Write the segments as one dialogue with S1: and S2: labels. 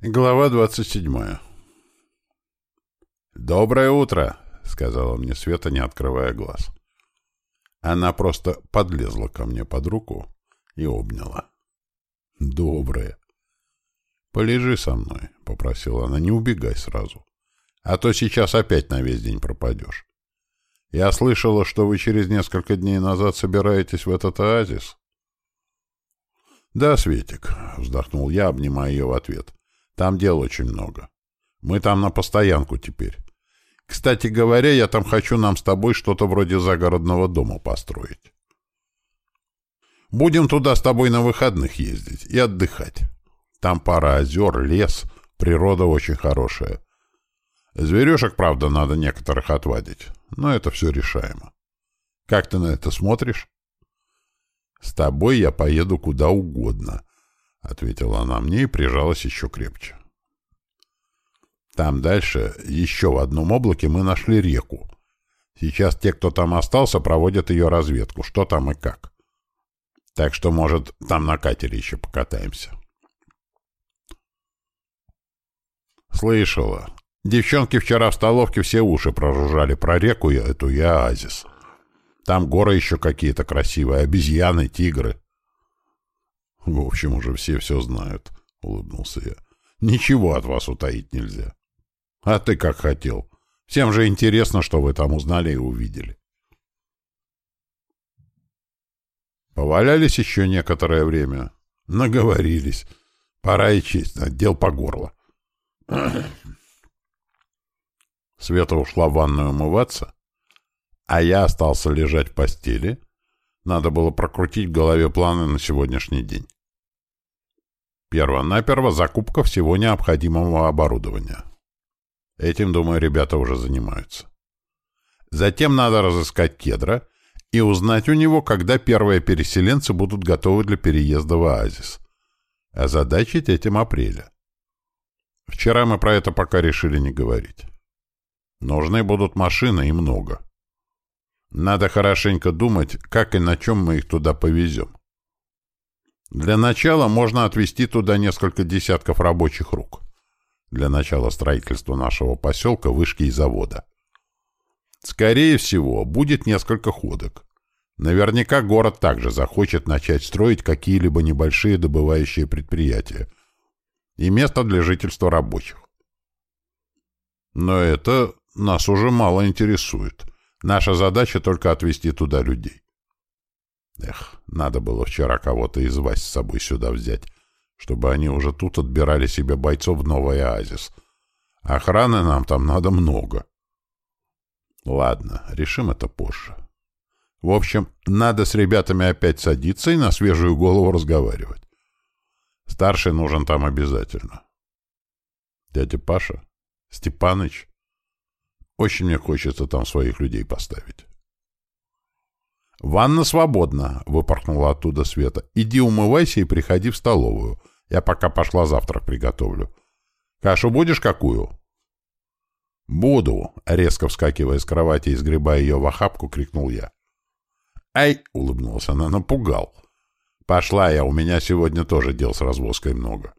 S1: Глава двадцать седьмая. «Доброе утро!» — сказала мне Света, не открывая глаз. Она просто подлезла ко мне под руку и обняла. «Доброе!» «Полежи со мной», — попросила она, — «не убегай сразу, а то сейчас опять на весь день пропадешь. Я слышала, что вы через несколько дней назад собираетесь в этот оазис». «Да, Светик», — вздохнул я, обнимая ее в ответ. Там дел очень много. Мы там на постоянку теперь. Кстати говоря, я там хочу нам с тобой что-то вроде загородного дома построить. Будем туда с тобой на выходных ездить и отдыхать. Там пара озер, лес, природа очень хорошая. Зверюшек, правда, надо некоторых отвадить, но это все решаемо. Как ты на это смотришь? С тобой я поеду куда угодно, — ответила она мне и прижалась еще крепче. Там дальше, еще в одном облаке, мы нашли реку. Сейчас те, кто там остался, проводят ее разведку, что там и как. Так что, может, там на катере еще покатаемся. Слышала. Девчонки вчера в столовке все уши проружали про реку эту и оазис. Там горы еще какие-то красивые, обезьяны, тигры. В общем, уже все все знают, — улыбнулся я. Ничего от вас утаить нельзя. А ты как хотел. Всем же интересно, что вы там узнали и увидели. Повалялись еще некоторое время. Наговорились. Пора и честь, отдел по горло. Света ушла в ванную умываться, а я остался лежать в постели. Надо было прокрутить в голове планы на сегодняшний день. Перво-наперво закупка всего необходимого оборудования. Этим, думаю, ребята уже занимаются. Затем надо разыскать кедра и узнать у него, когда первые переселенцы будут готовы для переезда в оазис. Озадачить этим апреля. Вчера мы про это пока решили не говорить. Нужны будут машины и много. Надо хорошенько думать, как и на чем мы их туда повезем. Для начала можно отвезти туда несколько десятков рабочих рук. Для начала строительства нашего поселка, вышки и завода. Скорее всего, будет несколько ходок. Наверняка город также захочет начать строить какие-либо небольшие добывающие предприятия и место для жительства рабочих. Но это нас уже мало интересует. Наша задача только отвезти туда людей. Эх, надо было вчера кого-то из вас с собой сюда взять, чтобы они уже тут отбирали себе бойцов в новый оазис. Охраны нам там надо много. Ладно, решим это позже. В общем, надо с ребятами опять садиться и на свежую голову разговаривать. Старший нужен там обязательно. Дядя Паша? Степаныч? Очень мне хочется там своих людей поставить. «Ванна свободна», — выпорхнула оттуда Света. «Иди умывайся и приходи в столовую. Я пока пошла завтрак приготовлю. Кашу будешь какую?» «Буду», — резко вскакивая с кровати и сгребая ее в охапку, крикнул я. «Ай!» — улыбнулась она, напугал. «Пошла я, у меня сегодня тоже дел с развозкой много».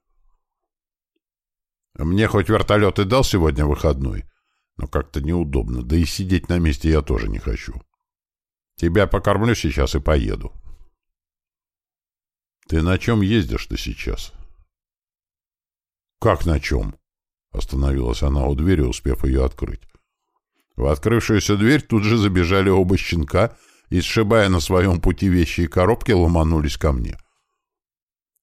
S1: «Мне хоть вертолет и дал сегодня выходной, но как-то неудобно, да и сидеть на месте я тоже не хочу». Тебя покормлю сейчас и поеду. Ты на чем ездишь-то сейчас? Как на чем? Остановилась она у двери, успев ее открыть. В открывшуюся дверь тут же забежали оба щенка и, сшибая на своем пути вещи и коробки, ломанулись ко мне.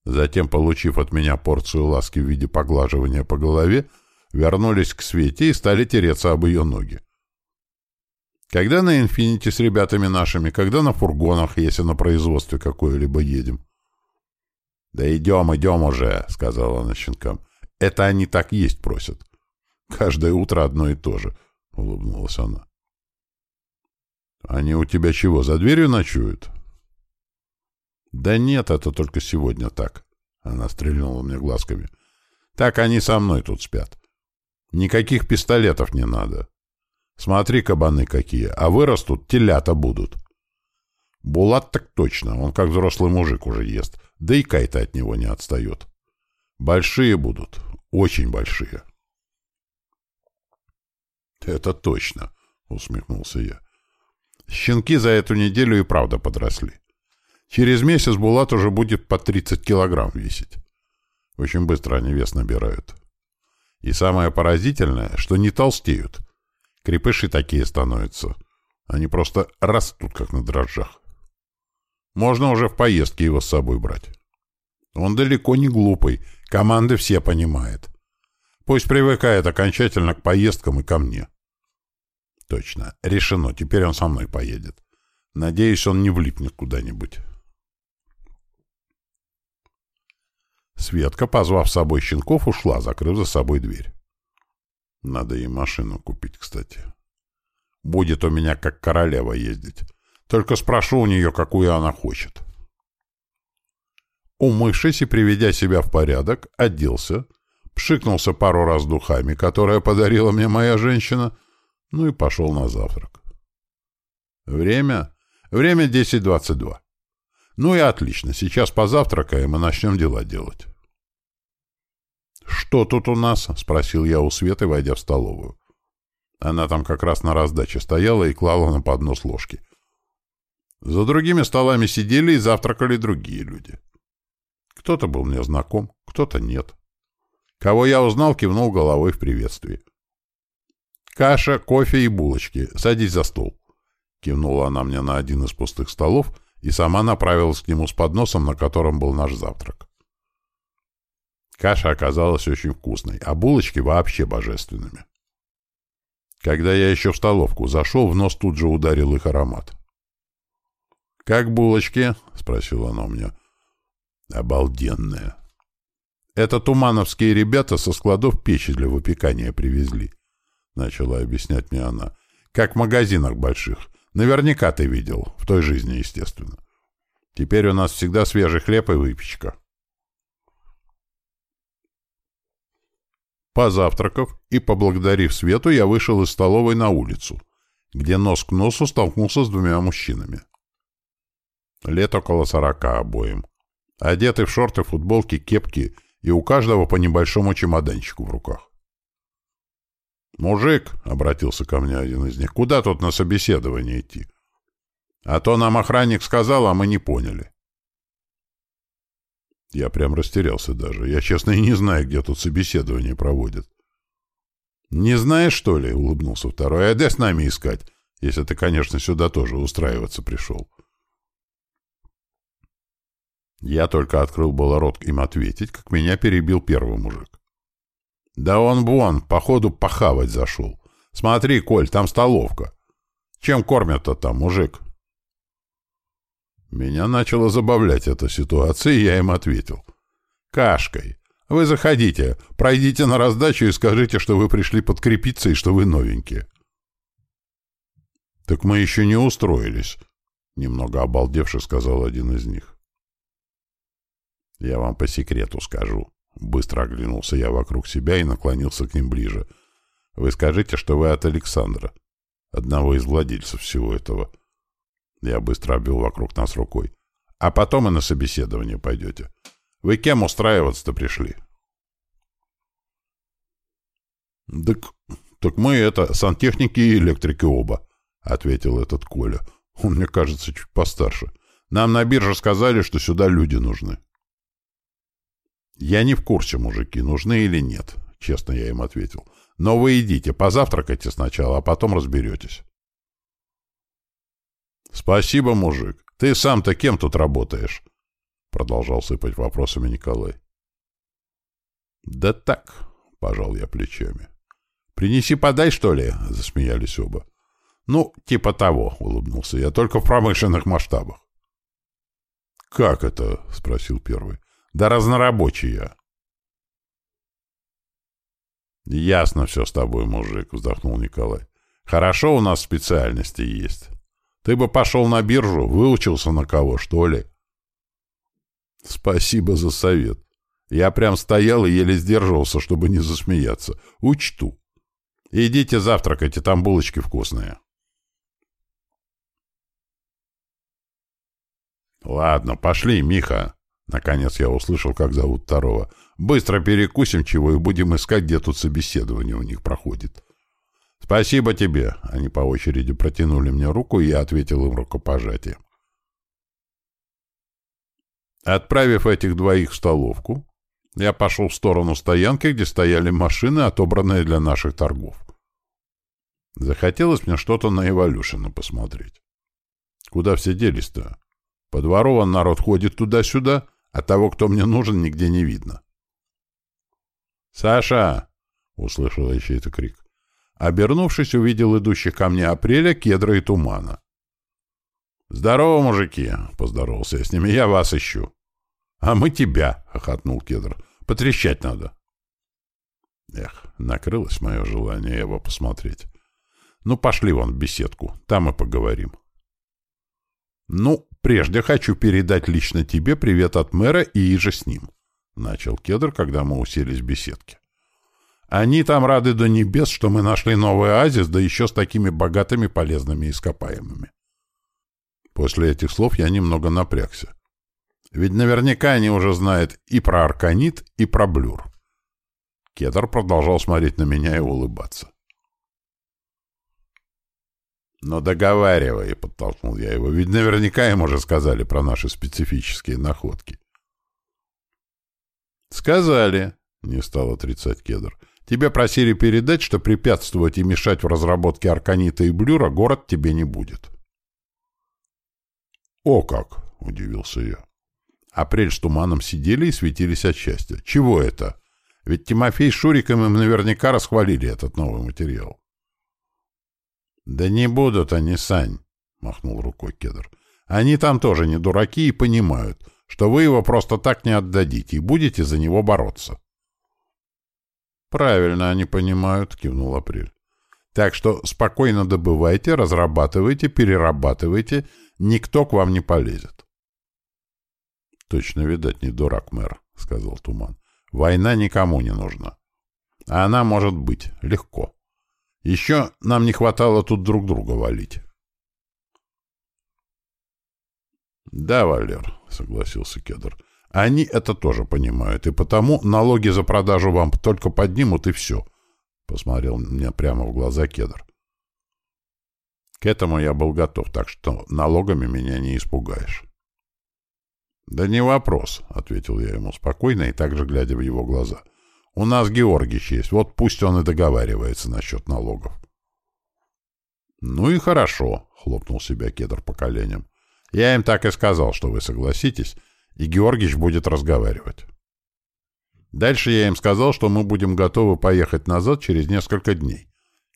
S1: Затем, получив от меня порцию ласки в виде поглаживания по голове, вернулись к Свете и стали тереться об ее ноги. Когда на «Инфинити» с ребятами нашими, когда на фургонах, если на производстве какое-либо едем. — Да идем, идем уже, — сказала она щенкам. — Это они так есть просят. Каждое утро одно и то же, — улыбнулась она. — Они у тебя чего, за дверью ночуют? — Да нет, это только сегодня так, — она стрельнула мне глазками. — Так они со мной тут спят. Никаких пистолетов не надо. — Смотри, кабаны какие, а вырастут, телята будут. Булат так точно, он как взрослый мужик уже ест, да и Кайта от него не отстает. Большие будут, очень большие. «Это точно», — усмехнулся я. «Щенки за эту неделю и правда подросли. Через месяц Булат уже будет по 30 килограмм весить. Очень быстро они вес набирают. И самое поразительное, что не толстеют. Крепыши такие становятся. Они просто растут, как на дрожжах. Можно уже в поездке его с собой брать. Он далеко не глупый, команды все понимает. Пусть привыкает окончательно к поездкам и ко мне. Точно, решено, теперь он со мной поедет. Надеюсь, он не влипнет куда-нибудь. Светка, позвав с собой щенков, ушла, закрыв за собой дверь. Надо ей машину купить, кстати. Будет у меня как королева ездить. Только спрошу у нее, какую она хочет. Умывшись и приведя себя в порядок, оделся, пшикнулся пару раз духами, которые подарила мне моя женщина, ну и пошел на завтрак. Время? Время 10.22. Ну и отлично, сейчас позавтракаем и начнем дела делать. «Что тут у нас?» — спросил я у Светы, войдя в столовую. Она там как раз на раздаче стояла и клала на поднос ложки. За другими столами сидели и завтракали другие люди. Кто-то был мне знаком, кто-то нет. Кого я узнал, кивнул головой в приветствии. «Каша, кофе и булочки. Садись за стол». Кивнула она мне на один из пустых столов — и сама направилась к нему с подносом, на котором был наш завтрак. Каша оказалась очень вкусной, а булочки вообще божественными. Когда я еще в столовку зашел, в нос тут же ударил их аромат. «Как булочки?» — спросила она у меня. «Обалденные!» «Это тумановские ребята со складов печи для выпекания привезли», — начала объяснять мне она. «Как в магазинах больших. Наверняка ты видел. В той жизни, естественно. Теперь у нас всегда свежий хлеб и выпечка. Позавтракав и поблагодарив Свету, я вышел из столовой на улицу, где нос к носу столкнулся с двумя мужчинами. Лет около сорока обоим. Одеты в шорты, футболки, кепки и у каждого по небольшому чемоданчику в руках. «Мужик», — обратился ко мне один из них, — «куда тут на собеседование идти? А то нам охранник сказал, а мы не поняли». Я прям растерялся даже. Я, честно, и не знаю, где тут собеседование проводят. «Не знаешь, что ли?» — улыбнулся второй. «А дай с нами искать, если ты, конечно, сюда тоже устраиваться пришел». Я только открыл было рот им ответить, как меня перебил первый мужик. Да он вон, походу, похавать зашел. Смотри, Коль, там столовка. Чем кормят-то там, мужик? Меня начала забавлять эта ситуация, и я им ответил. Кашкой. Вы заходите, пройдите на раздачу и скажите, что вы пришли подкрепиться и что вы новенькие. Так мы еще не устроились, немного обалдевши сказал один из них. Я вам по секрету скажу. Быстро оглянулся я вокруг себя и наклонился к ним ближе. «Вы скажите, что вы от Александра, одного из владельцев всего этого». Я быстро обвел вокруг нас рукой. «А потом и на собеседование пойдете. Вы кем устраиваться-то пришли?» «Так, так мы это, сантехники и электрики оба», — ответил этот Коля. Он, мне кажется, чуть постарше. «Нам на бирже сказали, что сюда люди нужны». «Я не в курсе, мужики, нужны или нет», — честно я им ответил. «Но вы идите, позавтракайте сначала, а потом разберетесь». «Спасибо, мужик. Ты сам-то кем тут работаешь?» Продолжал сыпать вопросами Николай. «Да так», — пожал я плечами. «Принеси подай, что ли?» — засмеялись оба. «Ну, типа того», — улыбнулся я, — «только в промышленных масштабах». «Как это?» — спросил первый. Да разнорабочие. Ясно все с тобой, мужик, вздохнул Николай. Хорошо у нас специальности есть. Ты бы пошел на биржу, выучился на кого, что ли? Спасибо за совет. Я прям стоял и еле сдерживался, чтобы не засмеяться. Учту. Идите завтракайте, там булочки вкусные. Ладно, пошли, Миха. Наконец я услышал, как зовут второго. «Быстро перекусим чего и будем искать, где тут собеседование у них проходит». «Спасибо тебе!» Они по очереди протянули мне руку, и я ответил им рукопожатием. Отправив этих двоих в столовку, я пошел в сторону стоянки, где стояли машины, отобранные для наших торгов. Захотелось мне что-то на Эволюшена посмотреть. Куда все делись-то? По двору он народ ходит туда-сюда, а того, кто мне нужен, нигде не видно. «Саша!» — услышал я чей-то крик. Обернувшись, увидел идущих ко мне апреля, кедра и тумана. «Здорово, мужики!» — поздоровался я с ними. «Я вас ищу». «А мы тебя!» — хохотнул кедр. «Потрещать надо». Эх, накрылось мое желание его посмотреть. Ну, пошли вон в беседку, там и поговорим. Ну, прежде хочу передать лично тебе привет от мэра и иже с ним, — начал Кедр, когда мы уселись в беседке. Они там рады до небес, что мы нашли новый оазис, да еще с такими богатыми полезными ископаемыми. После этих слов я немного напрягся. Ведь наверняка они уже знают и про арканит, и про блюр. Кедр продолжал смотреть на меня и улыбаться. «Но договаривай», — подтолкнул я его, — «ведь наверняка им уже сказали про наши специфические находки». «Сказали», — не стал отрицать Кедр. «Тебе просили передать, что препятствовать и мешать в разработке Арканита и Блюра город тебе не будет». «О как!» — удивился я. Апрель с туманом сидели и светились от счастья. «Чего это? Ведь Тимофей с Шуриком им наверняка расхвалили этот новый материал». «Да не будут они, Сань», — махнул рукой Кедр. «Они там тоже не дураки и понимают, что вы его просто так не отдадите и будете за него бороться». «Правильно они понимают», — кивнул Апрель. «Так что спокойно добывайте, разрабатывайте, перерабатывайте, никто к вам не полезет». «Точно, видать, не дурак мэр», — сказал Туман. «Война никому не нужна. А она может быть легко». Еще нам не хватало тут друг друга валить. «Да, Валер», — согласился Кедр. «Они это тоже понимают, и потому налоги за продажу вам только поднимут, и все», — посмотрел мне прямо в глаза Кедр. К этому я был готов, так что налогами меня не испугаешь. «Да не вопрос», — ответил я ему спокойно и также глядя в его глаза — у нас Георгич есть, вот пусть он и договаривается насчет налогов. — Ну и хорошо, — хлопнул себя кедр по коленям. — Я им так и сказал, что вы согласитесь, и Георгич будет разговаривать. Дальше я им сказал, что мы будем готовы поехать назад через несколько дней,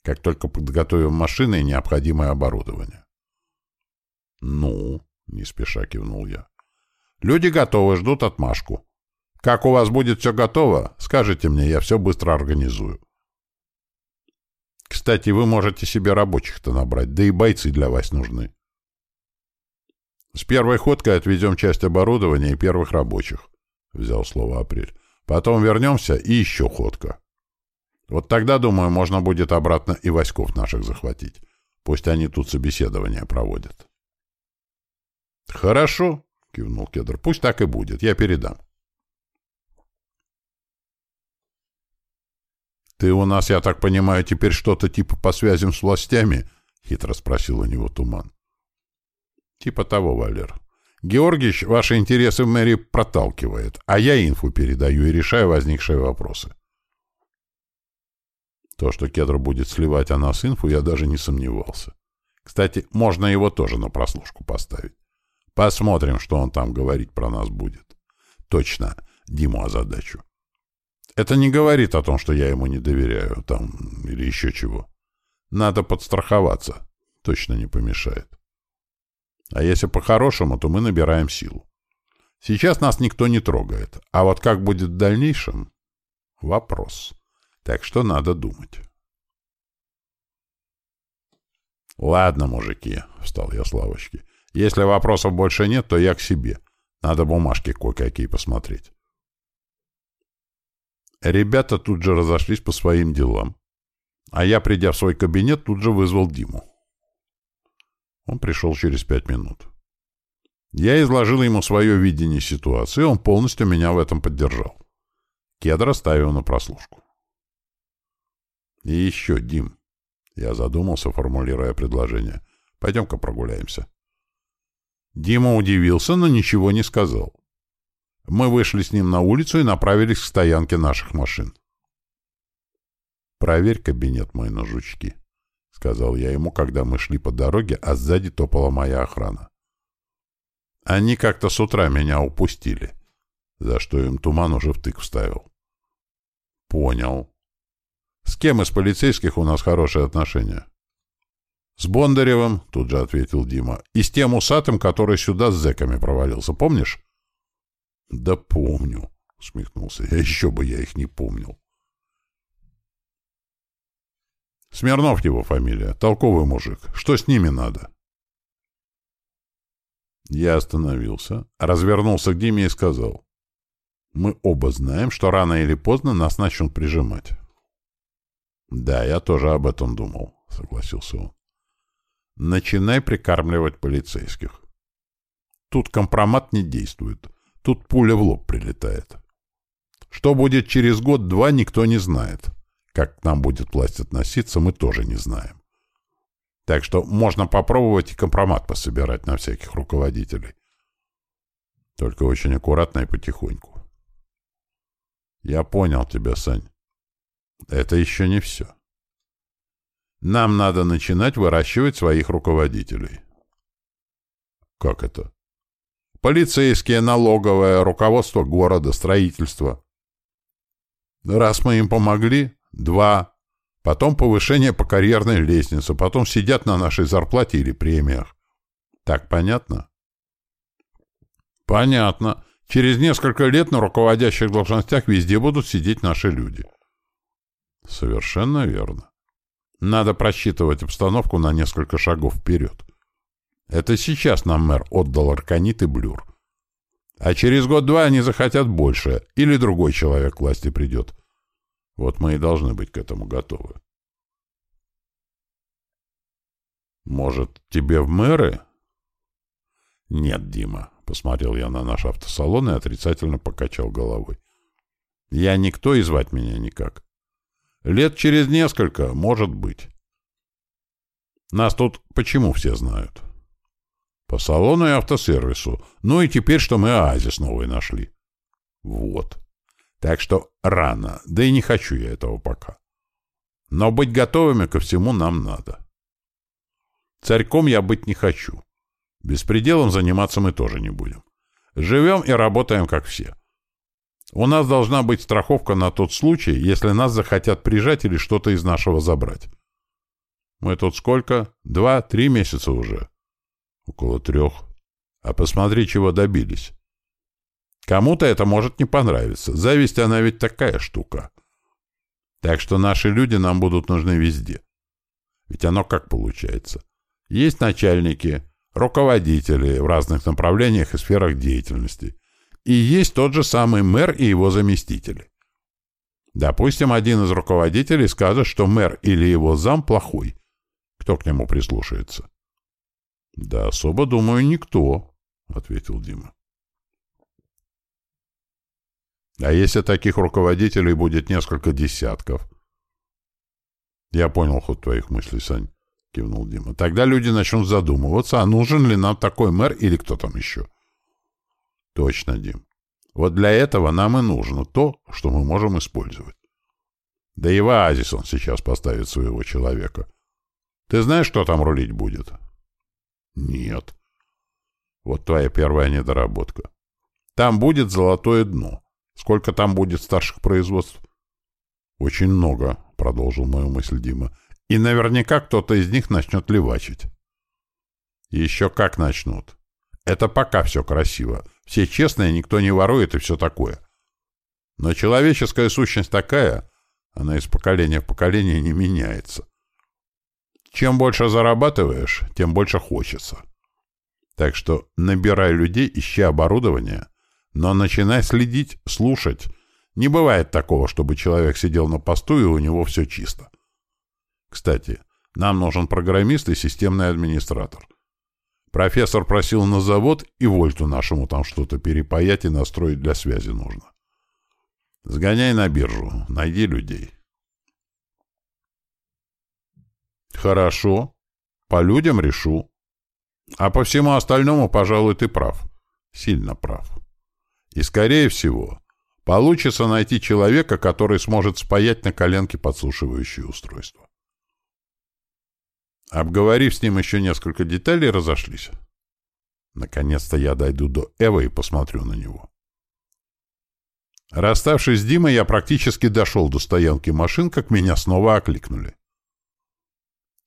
S1: как только подготовим машины и необходимое оборудование. — Ну, — не спеша кивнул я. — Люди готовы, ждут отмашку. Как у вас будет все готово, скажите мне, я все быстро организую. Кстати, вы можете себе рабочих-то набрать, да и бойцы для вас нужны. С первой ходкой отвезем часть оборудования и первых рабочих, — взял слово Апрель. Потом вернемся и еще ходка. Вот тогда, думаю, можно будет обратно и войсков наших захватить. Пусть они тут собеседование проводят. — Хорошо, — кивнул Кедр. — Пусть так и будет, я передам. «Ты у нас, я так понимаю, теперь что-то типа по связям с властями?» — хитро спросил у него Туман. «Типа того, Валер. Георгич ваши интересы в мэрии проталкивает, а я инфу передаю и решаю возникшие вопросы». То, что Кедр будет сливать о нас инфу, я даже не сомневался. Кстати, можно его тоже на прослушку поставить. Посмотрим, что он там говорить про нас будет. Точно, Диму озадачу. Это не говорит о том, что я ему не доверяю, там, или еще чего. Надо подстраховаться. Точно не помешает. А если по-хорошему, то мы набираем силу. Сейчас нас никто не трогает. А вот как будет в дальнейшем? Вопрос. Так что надо думать. «Ладно, мужики», — встал я с лавочки. «Если вопросов больше нет, то я к себе. Надо бумажки кое-какие посмотреть». Ребята тут же разошлись по своим делам. А я, придя в свой кабинет, тут же вызвал Диму. Он пришел через пять минут. Я изложил ему свое видение ситуации, он полностью меня в этом поддержал. Кедра ставил на прослушку. И еще, Дим. Я задумался, формулируя предложение. Пойдем-ка прогуляемся. Дима удивился, но ничего не сказал. Мы вышли с ним на улицу и направились к стоянке наших машин. «Проверь кабинет мой на жучки», — сказал я ему, когда мы шли по дороге, а сзади топала моя охрана. Они как-то с утра меня упустили, за что им туман уже в тык вставил. «Понял. С кем из полицейских у нас хорошие отношения?» «С Бондаревым», — тут же ответил Дима, — «и с тем усатым, который сюда с зэками провалился, помнишь?» «Да помню», — усмехнулся я, — «еще бы я их не помнил». «Смирнов его фамилия, толковый мужик. Что с ними надо?» Я остановился, развернулся к Диме и сказал. «Мы оба знаем, что рано или поздно нас начнут прижимать». «Да, я тоже об этом думал», — согласился он. «Начинай прикармливать полицейских. Тут компромат не действует. Тут пуля в лоб прилетает. Что будет через год-два, никто не знает. Как к нам будет власть относиться, мы тоже не знаем. Так что можно попробовать и компромат пособирать на всяких руководителей. Только очень аккуратно и потихоньку. Я понял тебя, Сань. Это еще не все. Нам надо начинать выращивать своих руководителей. Как это? Полицейские, налоговое, руководство города, строительство. Раз мы им помогли, два. Потом повышение по карьерной лестнице, потом сидят на нашей зарплате или премиях. Так понятно? Понятно. Через несколько лет на руководящих должностях везде будут сидеть наши люди. Совершенно верно. Надо просчитывать обстановку на несколько шагов вперед. Это сейчас нам мэр отдал арканит и блюр. А через год-два они захотят больше, или другой человек к власти придет. Вот мы и должны быть к этому готовы. Может, тебе в мэры? Нет, Дима, посмотрел я на наш автосалон и отрицательно покачал головой. Я никто и звать меня никак. Лет через несколько, может быть. Нас тут почему все знают? — по салону и автосервису. Ну и теперь, что мы оазис новый нашли. Вот. Так что рано, да и не хочу я этого пока. Но быть готовыми ко всему нам надо. Царьком я быть не хочу. Беспределом заниматься мы тоже не будем. Живем и работаем, как все. У нас должна быть страховка на тот случай, если нас захотят прижать или что-то из нашего забрать. Мы тут сколько? Два-три месяца уже. Около трех. А посмотри, чего добились. Кому-то это может не понравиться. Зависть, она ведь такая штука. Так что наши люди нам будут нужны везде. Ведь оно как получается? Есть начальники, руководители в разных направлениях и сферах деятельности. И есть тот же самый мэр и его заместители. Допустим, один из руководителей скажет, что мэр или его зам плохой. Кто к нему прислушается? — Да особо, думаю, никто, — ответил Дима. — А если таких руководителей будет несколько десятков? — Я понял ход твоих мыслей, Сань, — кивнул Дима. — Тогда люди начнут задумываться, а нужен ли нам такой мэр или кто там еще. — Точно, Дим. Вот для этого нам и нужно то, что мы можем использовать. Да и в оазис он сейчас поставит своего человека. Ты знаешь, что там рулить будет? — нет. Вот твоя первая недоработка. Там будет золотое дно. Сколько там будет старших производств? Очень много, продолжил мою мысль Дима. И наверняка кто-то из них начнет левачить. Еще как начнут. Это пока все красиво. Все честные, никто не ворует и все такое. Но человеческая сущность такая, она из поколения в поколение не меняется. Чем больше зарабатываешь, тем больше хочется. Так что набирай людей, ищи оборудование, но начинай следить, слушать. Не бывает такого, чтобы человек сидел на посту и у него все чисто. Кстати, нам нужен программист и системный администратор. Профессор просил на завод, и Вольту нашему там что-то перепаять и настроить для связи нужно. Сгоняй на биржу, найди людей. Хорошо. По людям решу. А по всему остальному, пожалуй, ты прав. Сильно прав. И, скорее всего, получится найти человека, который сможет спаять на коленке подсушивающее устройство. Обговорив с ним еще несколько деталей, разошлись. Наконец-то я дойду до Эва и посмотрю на него. Расставшись с Димой, я практически дошел до стоянки машин, как меня снова окликнули.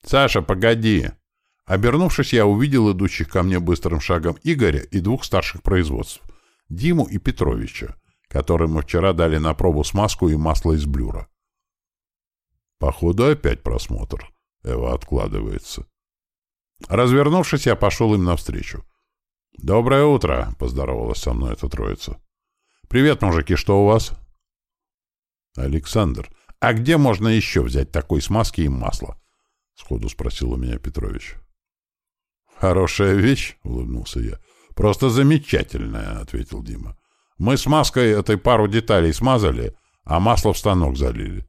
S1: «Саша, погоди!» Обернувшись, я увидел идущих ко мне быстрым шагом Игоря и двух старших производств — Диму и Петровича, которым мы вчера дали на пробу смазку и масло из блюра. Походу, опять просмотр. Эва откладывается. Развернувшись, я пошел им навстречу. «Доброе утро!» — поздоровалась со мной эта троица. «Привет, мужики, что у вас?» «Александр, а где можно еще взять такой смазки и масла?» — сходу спросил у меня Петрович. «Хорошая вещь», — улыбнулся я. «Просто замечательная», — ответил Дима. «Мы с маской этой пару деталей смазали, а масло в станок залили.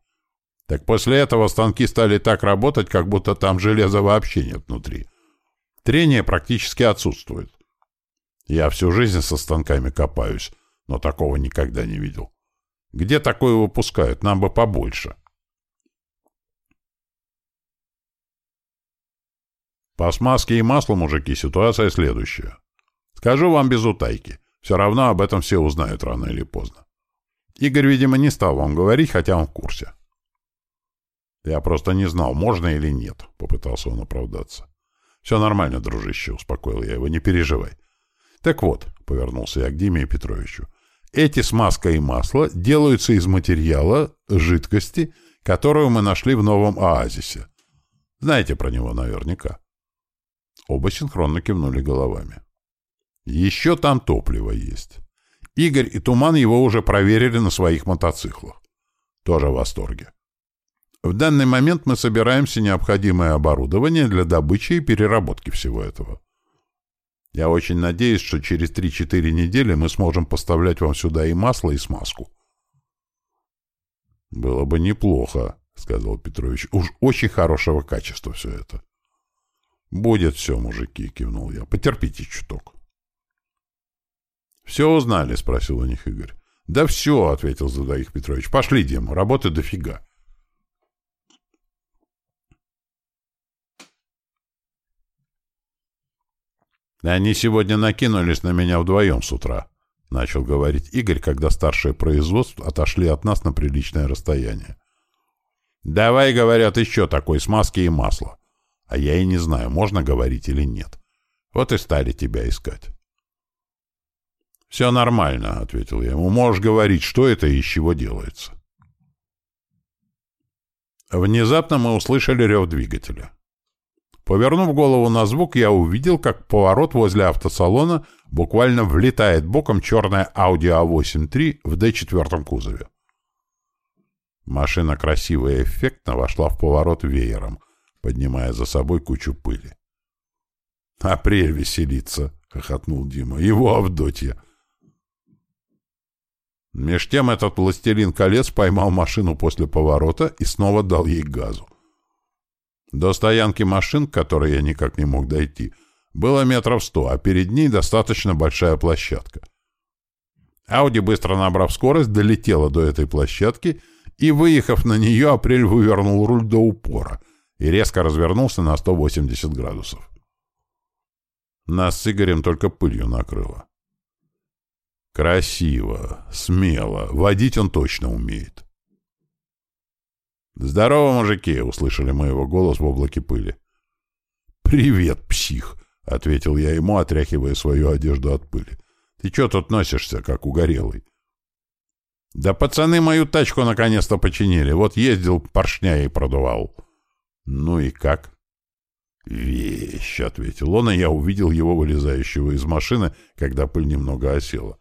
S1: Так после этого станки стали так работать, как будто там железа вообще нет внутри. Трение практически отсутствует. Я всю жизнь со станками копаюсь, но такого никогда не видел. Где такое выпускают? Нам бы побольше. По смазке и маслу, мужики, ситуация следующая. Скажу вам без утайки. Все равно об этом все узнают рано или поздно. Игорь, видимо, не стал вам говорить, хотя он в курсе. Я просто не знал, можно или нет, — попытался он оправдаться. Все нормально, дружище, — успокоил я его, — не переживай. Так вот, — повернулся я к Диме и Петровичу, — эти смазка и масло делаются из материала, жидкости, которую мы нашли в новом оазисе. Знаете про него наверняка. Оба синхронно кивнули головами. Еще там топливо есть. Игорь и Туман его уже проверили на своих мотоциклах. Тоже в восторге. В данный момент мы собираем все необходимое оборудование для добычи и переработки всего этого. Я очень надеюсь, что через 3-4 недели мы сможем поставлять вам сюда и масло, и смазку. «Было бы неплохо», — сказал Петрович. «Уж очень хорошего качества все это». «Будет все, мужики», — кивнул я. «Потерпите чуток». «Все узнали?» — спросил у них Игорь. «Да все», — ответил Задаих Петрович. «Пошли, Дима, работы дофига». «Они сегодня накинулись на меня вдвоем с утра», — начал говорить Игорь, когда старшие производства отошли от нас на приличное расстояние. «Давай, — говорят, — еще такой смазки и масла. А я и не знаю, можно говорить или нет. Вот и стали тебя искать». «Все нормально», — ответил я ему. «Можешь говорить, что это и из чего делается». Внезапно мы услышали рев двигателя. Повернув голову на звук, я увидел, как поворот возле автосалона буквально влетает боком черная Audi A8 III в D4 кузове. Машина красиво и эффектно вошла в поворот веером, поднимая за собой кучу пыли. «Апрель веселится!» — хохотнул Дима. «Его Авдотья!» Меж тем этот властелин колец поймал машину после поворота и снова дал ей газу. До стоянки машин, к которой я никак не мог дойти, было метров сто, а перед ней достаточно большая площадка. Ауди, быстро набрав скорость, долетела до этой площадки и, выехав на нее, Апрель вывернул руль до упора и резко развернулся на 180 градусов. Нас с Игорем только пылью накрыло. Красиво, смело, водить он точно умеет. «Здорово, мужики!» — услышали мы его голос в облаке пыли. «Привет, псих!» — ответил я ему, отряхивая свою одежду от пыли. «Ты чё тут носишься, как угорелый?» «Да пацаны мою тачку наконец-то починили. Вот ездил, поршня и продувал». «Ну и как?» «Вещь!» — ответил он, и я увидел его вылезающего из машины, когда пыль немного осела.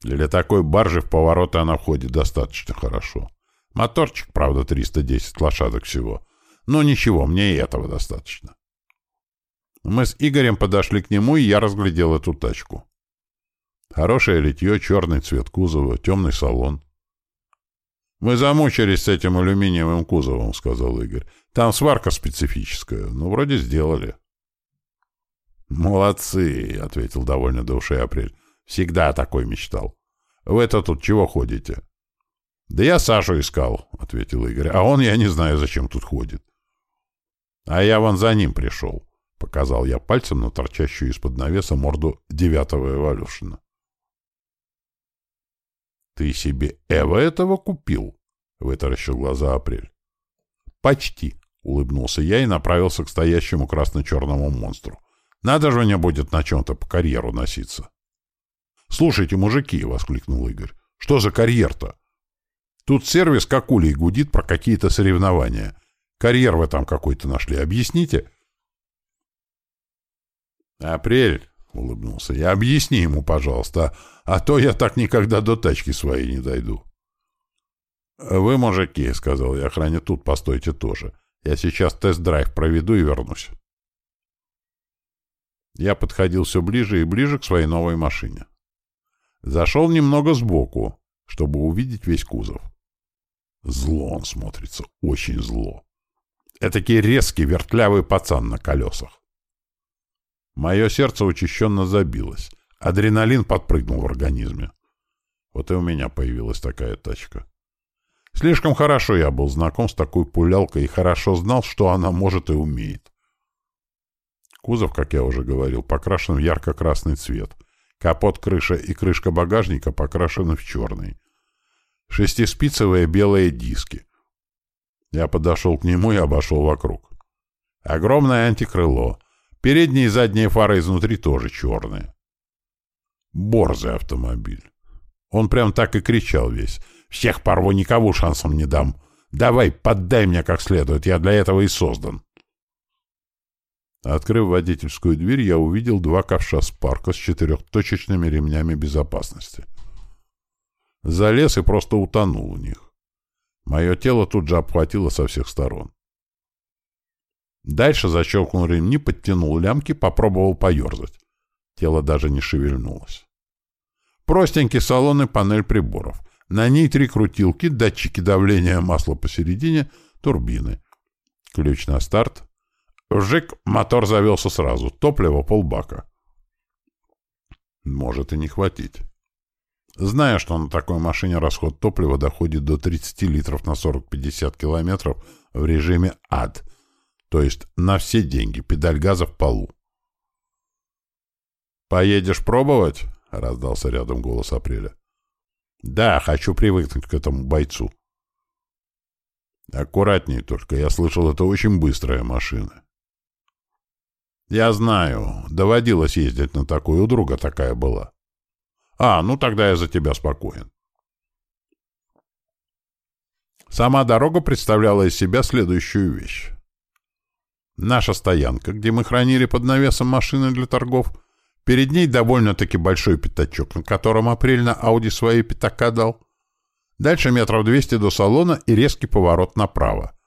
S1: Для такой баржи в повороты она входит достаточно хорошо. Моторчик, правда, 310 лошадок всего. Но ничего, мне и этого достаточно. Мы с Игорем подошли к нему, и я разглядел эту тачку. Хорошее литье, черный цвет кузова, темный салон. «Мы замучились с этим алюминиевым кузовом», — сказал Игорь. «Там сварка специфическая, но вроде сделали». «Молодцы», — ответил довольно до ушей Апрель. «Всегда такой мечтал. Вы-то тут чего ходите?» «Да я Сашу искал», — ответил Игорь. «А он, я не знаю, зачем тут ходит». «А я вон за ним пришел», — показал я пальцем на торчащую из-под навеса морду девятого эволюшена. «Ты себе Эва этого купил?» — вытаращил глаза Апрель. «Почти», — улыбнулся я и направился к стоящему красно-черному монстру. «Надо же мне будет на чем-то по карьеру носиться». «Слушайте, мужики!» — воскликнул Игорь. «Что за карьер-то? Тут сервис как улей гудит про какие-то соревнования. Карьер вы там какой-то нашли. Объясните?» «Апрель!» — улыбнулся я. «Объясни ему, пожалуйста, а то я так никогда до тачки своей не дойду». «Вы, мужики», — сказал я охране, — «тут постойте тоже. Я сейчас тест-драйв проведу и вернусь». Я подходил все ближе и ближе к своей новой машине. Зашел немного сбоку, чтобы увидеть весь кузов. Зло он смотрится, очень зло. Этакий резкий, вертлявый пацан на колесах. Мое сердце учащенно забилось. Адреналин подпрыгнул в организме. Вот и у меня появилась такая тачка. Слишком хорошо я был знаком с такой пулялкой и хорошо знал, что она может и умеет. Кузов, как я уже говорил, покрашен в ярко-красный цвет. Капот, крыша и крышка багажника покрашены в черный. Шестиспицевые белые диски. Я подошел к нему и обошел вокруг. Огромное антикрыло. Передние и задние фары изнутри тоже черные. Борзый автомобиль. Он прям так и кричал весь. «Всех порву, никого шансом не дам. Давай, поддай мне как следует, я для этого и создан». Открыв водительскую дверь, я увидел два ковша Спарка с четырехточечными ремнями безопасности. Залез и просто утонул в них. Мое тело тут же обхватило со всех сторон. Дальше защелкнул ремни, подтянул лямки, попробовал поерзать. Тело даже не шевельнулось. Простенький салон и панель приборов. На ней три крутилки, датчики давления масла посередине, турбины. Ключ на старт. Вжик, мотор завелся сразу. Топливо полбака. Может и не хватить. Зная, что на такой машине расход топлива доходит до 30 литров на 40-50 километров в режиме ад, то есть на все деньги, педаль газа в полу. «Поедешь пробовать?» — раздался рядом голос Апреля. «Да, хочу привыкнуть к этому бойцу». «Аккуратней только, я слышал, это очень быстрая машина». «Я знаю, доводилось ездить на такую, у друга такая была». «А, ну тогда я за тебя спокоен». Сама дорога представляла из себя следующую вещь. Наша стоянка, где мы хранили под навесом машины для торгов — Перед ней довольно-таки большой пятачок, на котором апрель на Ауди свои пятака дал. Дальше метров 200 до салона и резкий поворот направо.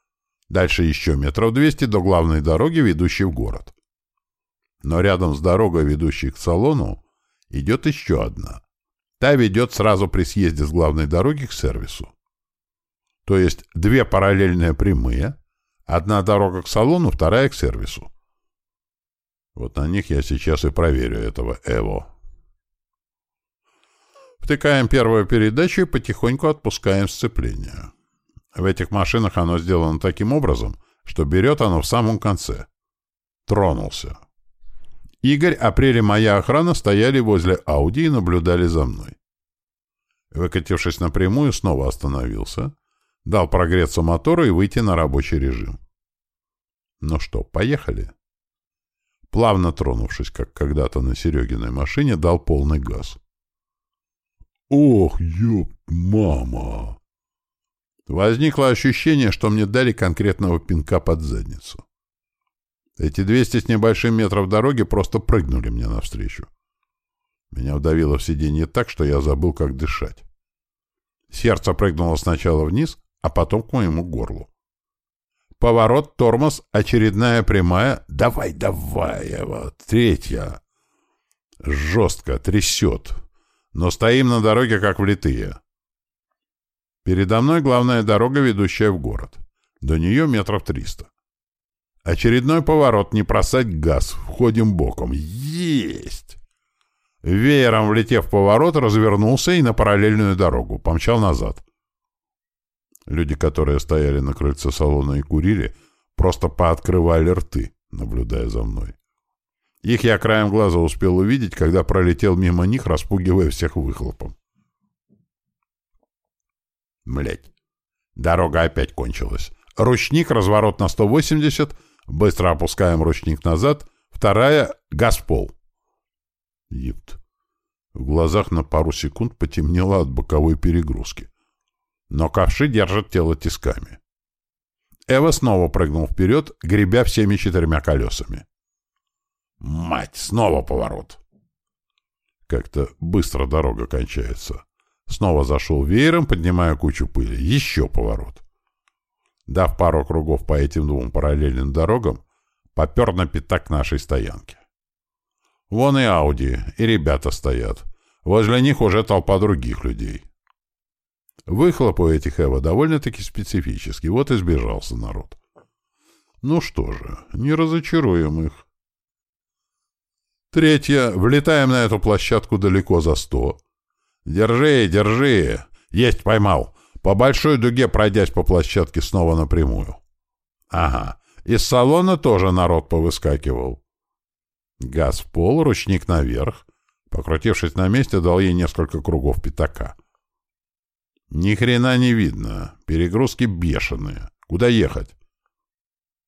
S1: Дальше еще метров 200 до главной дороги, ведущей в город. Но рядом с дорогой, ведущей к салону, идет еще одна. Та ведет сразу при съезде с главной дороги к сервису. То есть две параллельные прямые, одна дорога к салону, вторая к сервису. Вот на них я сейчас и проверю этого Эво. Втыкаем первую передачу и потихоньку отпускаем сцепление. В этих машинах оно сделано таким образом, что берет оно в самом конце. Тронулся. Игорь, Апрель и моя охрана стояли возле Ауди и наблюдали за мной. Выкатившись напрямую, снова остановился, дал прогреться мотору и выйти на рабочий режим. Ну что, поехали? плавно тронувшись, как когда-то на Серегиной машине, дал полный газ. «Ох, ёп, мама!» Возникло ощущение, что мне дали конкретного пинка под задницу. Эти двести с небольшим метров дороги просто прыгнули мне навстречу. Меня вдавило в сиденье так, что я забыл, как дышать. Сердце прыгнуло сначала вниз, а потом к моему горлу. Поворот, тормоз, очередная прямая. Давай, давай, Эва. Третья. Жестко, трясет. Но стоим на дороге, как влитые. Передо мной главная дорога, ведущая в город. До нее метров триста. Очередной поворот, не просать газ. Входим боком. Есть! Веером влетев в поворот, развернулся и на параллельную дорогу. Помчал назад. Люди, которые стояли на крыльце салона и курили, просто пооткрывали рты, наблюдая за мной. Их я краем глаза успел увидеть, когда пролетел мимо них, распугивая всех выхлопом. Блять. Дорога опять кончилась. Ручник, разворот на 180, быстро опускаем ручник назад, вторая — газпол. Епт. В глазах на пару секунд потемнело от боковой перегрузки. Но ковши держат тело тисками. Эва снова прыгнул вперед, гребя всеми четырьмя колесами. Мать, снова поворот. Как-то быстро дорога кончается. Снова зашел веером, поднимая кучу пыли. Еще поворот. Дав пару кругов по этим двум параллельным дорогам, попер на пятак нашей стоянки. Вон и Ауди, и ребята стоят. Возле них уже толпа других людей. Выхлоп у этих Эва довольно-таки специфический, вот и сбежался народ. Ну что же, не разочаруем их. Третье. Влетаем на эту площадку далеко за сто. Держи, держи. Есть, поймал. По большой дуге пройдясь по площадке снова напрямую. Ага. Из салона тоже народ повыскакивал. Газ в пол, ручник наверх. Покрутившись на месте, дал ей несколько кругов пятака. Ни хрена не видно. Перегрузки бешеные. Куда ехать?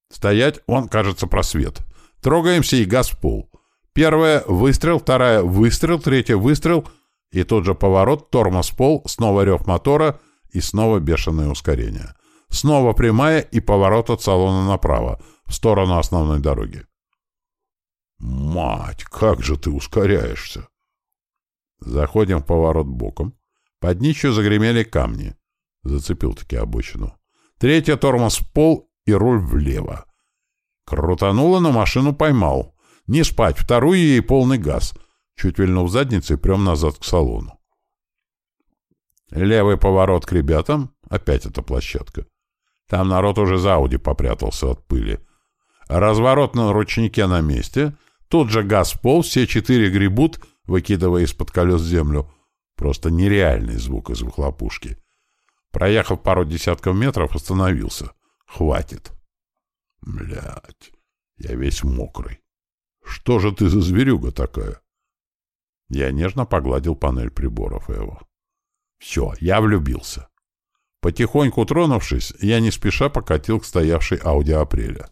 S1: Стоять, он, кажется, просвет. Трогаемся и газ в пол. Первая — выстрел, вторая — выстрел, третья — выстрел, и тот же поворот, тормоз пол, снова рев мотора и снова бешеное ускорение. Снова прямая и поворот от салона направо, в сторону основной дороги. «Мать, как же ты ускоряешься!» Заходим в поворот боком. Под ничью загремели камни. Зацепил-таки обочину. Третья тормоз в пол и руль влево. Крутануло, но машину поймал. Не спать, вторую ей полный газ. Чуть вильнув задницей, прям назад к салону. Левый поворот к ребятам. Опять эта площадка. Там народ уже за Ауди попрятался от пыли. Разворот на ручнике на месте. Тут же газ в пол, все четыре гребут, выкидывая из-под колес землю. Просто нереальный звук из выхлопушки. Проехав пару десятков метров, остановился. Хватит. Блядь, я весь мокрый. Что же ты за зверюга такая? Я нежно погладил панель приборов Эво. Все, я влюбился. Потихоньку тронувшись, я не спеша покатил к стоявшей Ауди Апреля.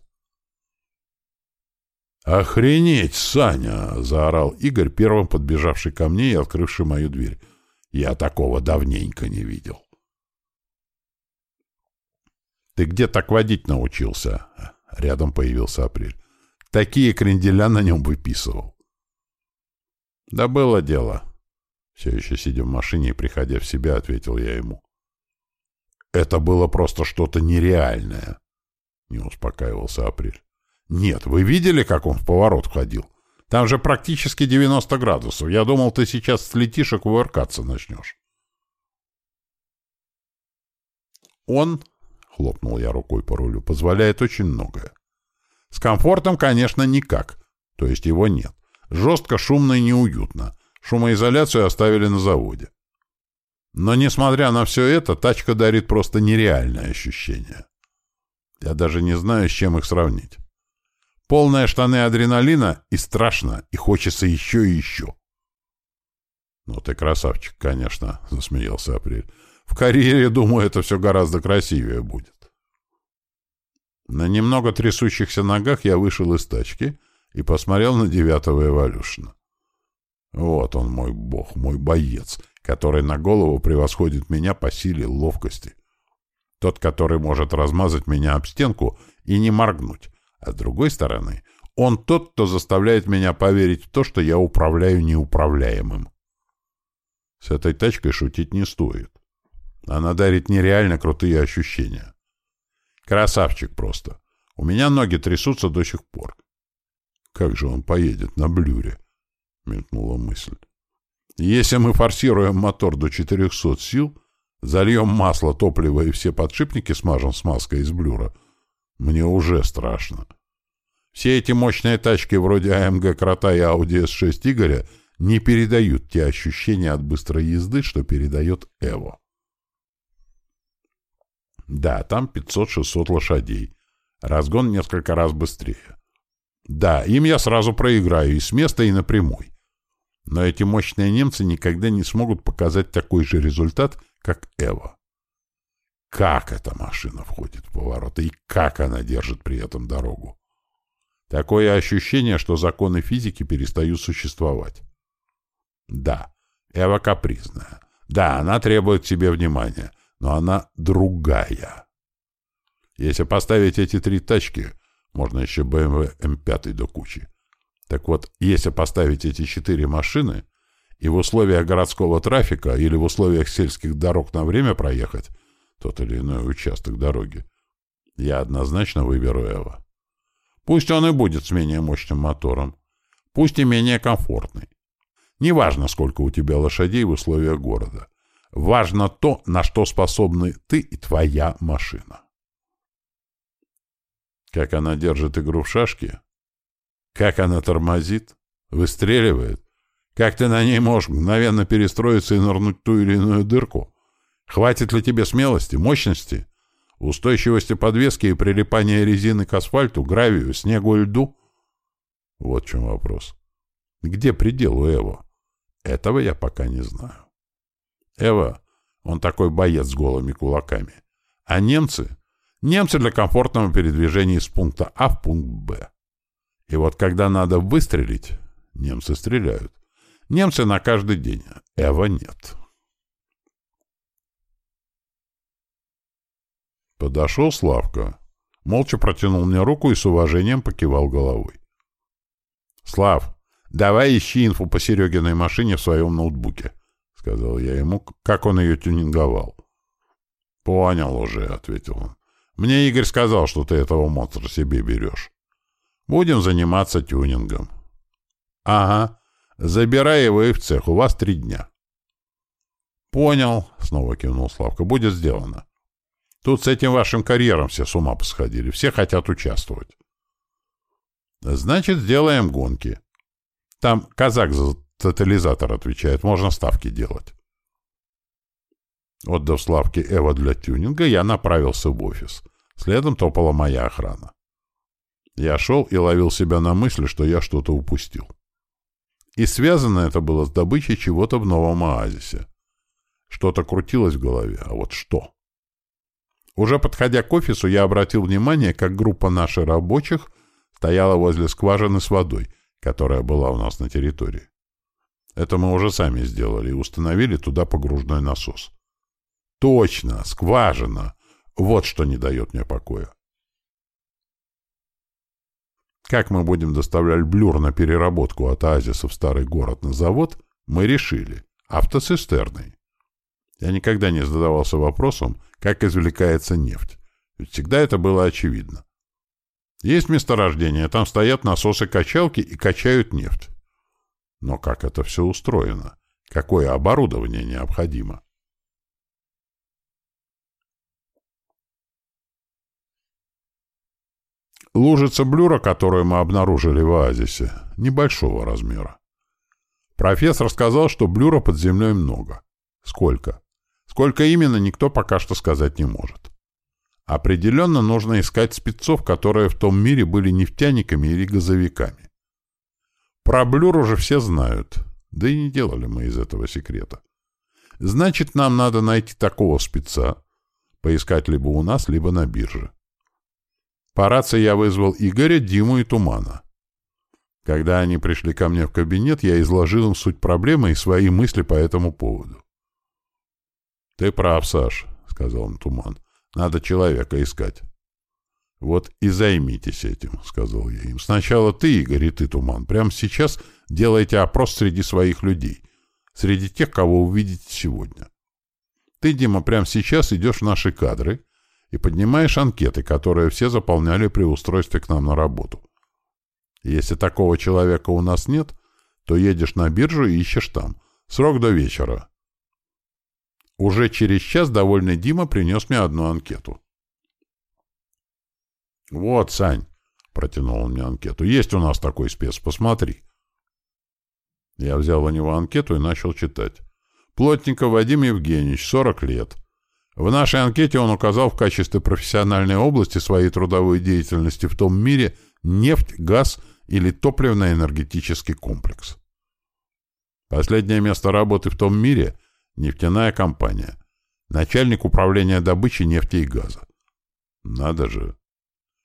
S1: «Охренеть, Саня!» — заорал Игорь, первым подбежавший ко мне и открывший мою дверь. «Я такого давненько не видел». «Ты где так водить научился?» Рядом появился Апрель. Такие кренделя на нем выписывал. Да было дело. Все еще сидя в машине и приходя в себя, ответил я ему. Это было просто что-то нереальное. Не успокаивался Апрель. Нет, вы видели, как он в поворот входил? Там же практически 90 градусов. Я думал, ты сейчас слетишь и кувыркаться начнешь. Он, хлопнул я рукой по рулю, позволяет очень многое. С комфортом, конечно, никак. То есть его нет. Жестко, шумно и неуютно. Шумоизоляцию оставили на заводе. Но, несмотря на все это, тачка дарит просто нереальное ощущение. Я даже не знаю, с чем их сравнить. Полные штаны адреналина и страшно, и хочется еще и еще. «Ну ты красавчик, конечно», — засмеялся Апрель. «В карьере, думаю, это все гораздо красивее будет». На немного трясущихся ногах я вышел из тачки и посмотрел на девятого эволюшна. Вот он, мой бог, мой боец, который на голову превосходит меня по силе ловкости. Тот, который может размазать меня об стенку и не моргнуть. А с другой стороны, он тот, кто заставляет меня поверить в то, что я управляю неуправляемым. С этой тачкой шутить не стоит. Она дарит нереально крутые ощущения. Красавчик просто. У меня ноги трясутся до сих пор. Как же он поедет на блюре? Мелькнула мысль. Если мы форсируем мотор до 400 сил, зальем масло, топливо и все подшипники смажем смазкой из блюра, мне уже страшно. Все эти мощные тачки вроде АМГ Крота и Audi S6 Игоря не передают те ощущения от быстрой езды, что передает Эво. Да, там 500-600 лошадей. Разгон несколько раз быстрее. Да, им я сразу проиграю и с места, и напрямую. Но эти мощные немцы никогда не смогут показать такой же результат, как Эва. Как эта машина входит в повороты и как она держит при этом дорогу. Такое ощущение, что законы физики перестают существовать. Да, Эва капризная. Да, она требует себе внимания, но она другая. Если поставить эти три тачки, можно еще BMW M5 до кучи. Так вот, если поставить эти четыре машины и в условиях городского трафика или в условиях сельских дорог на время проехать тот или иной участок дороги, я однозначно выберу Эва. Пусть он и будет с менее мощным мотором, пусть и менее комфортный. Неважно, сколько у тебя лошадей в условиях города. Важно то, на что способны ты и твоя машина. Как она держит игру в шашки? Как она тормозит? Выстреливает? Как ты на ней можешь мгновенно перестроиться и нырнуть ту или иную дырку? Хватит ли тебе смелости, мощности, устойчивости подвески и прилипания резины к асфальту, гравию, снегу и льду? Вот в чем вопрос. Где предел у Эво? Этого я пока не знаю. Эва, он такой боец с голыми кулаками. А немцы? Немцы для комфортного передвижения из пункта А в пункт Б. И вот когда надо выстрелить, немцы стреляют. Немцы на каждый день. Эва нет. Подошел Славка. Молча протянул мне руку и с уважением покивал головой. «Слав, давай ищи инфу по Серегиной машине в своем ноутбуке», — сказал я ему, как он ее тюнинговал. «Понял уже», — ответил он. «Мне Игорь сказал, что ты этого монстра себе берешь. Будем заниматься тюнингом». «Ага. Забирай его и в цех. У вас три дня». «Понял», — снова кивнул Славка. «Будет сделано. Тут с этим вашим карьером все с ума посходили. Все хотят участвовать». «Значит, сделаем гонки. Там казак за тотализатор отвечает. Можно ставки делать». Отдав Славке Эва для тюнинга, я направился в офис. Следом топала моя охрана. Я шел и ловил себя на мысли, что я что-то упустил. И связано это было с добычей чего-то в новом оазисе. Что-то крутилось в голове, а вот что? Уже подходя к офису, я обратил внимание, как группа наших рабочих стояла возле скважины с водой, которая была у нас на территории. Это мы уже сами сделали и установили туда погружной насос. Точно, скважина. Вот что не дает мне покоя. Как мы будем доставлять блюр на переработку от оазиса в старый город на завод, мы решили. Автоцистерной. Я никогда не задавался вопросом, как извлекается нефть. Ведь всегда это было очевидно. Есть месторождение, там стоят насосы-качалки и качают нефть. Но как это все устроено? Какое оборудование необходимо? Лужица блюра, которую мы обнаружили в оазисе, небольшого размера. Профессор сказал, что блюра под землей много. Сколько? Сколько именно, никто пока что сказать не может. Определенно нужно искать спецов, которые в том мире были нефтяниками или газовиками. Про блюр уже все знают, да и не делали мы из этого секрета. Значит, нам надо найти такого спеца, поискать либо у нас, либо на бирже. По рации я вызвал Игоря, Диму и Тумана. Когда они пришли ко мне в кабинет, я изложил им суть проблемы и свои мысли по этому поводу. «Ты прав, Саш», — сказал он Туман. «Надо человека искать». «Вот и займитесь этим», — сказал я им. «Сначала ты, Игорь, и ты, Туман, прямо сейчас делайте опрос среди своих людей, среди тех, кого увидите сегодня. Ты, Дима, прямо сейчас идешь в наши кадры и поднимаешь анкеты, которые все заполняли при устройстве к нам на работу. Если такого человека у нас нет, то едешь на биржу и ищешь там. Срок до вечера. Уже через час довольный Дима принес мне одну анкету. «Вот, Сань», — протянул он мне анкету, — «есть у нас такой спец, посмотри». Я взял у него анкету и начал читать. Плотников Вадим Евгеньевич, 40 лет. В нашей анкете он указал в качестве профессиональной области своей трудовой деятельности в том мире нефть, газ или топливно-энергетический комплекс. Последнее место работы в том мире – нефтяная компания. Начальник управления добычей нефти и газа. Надо же.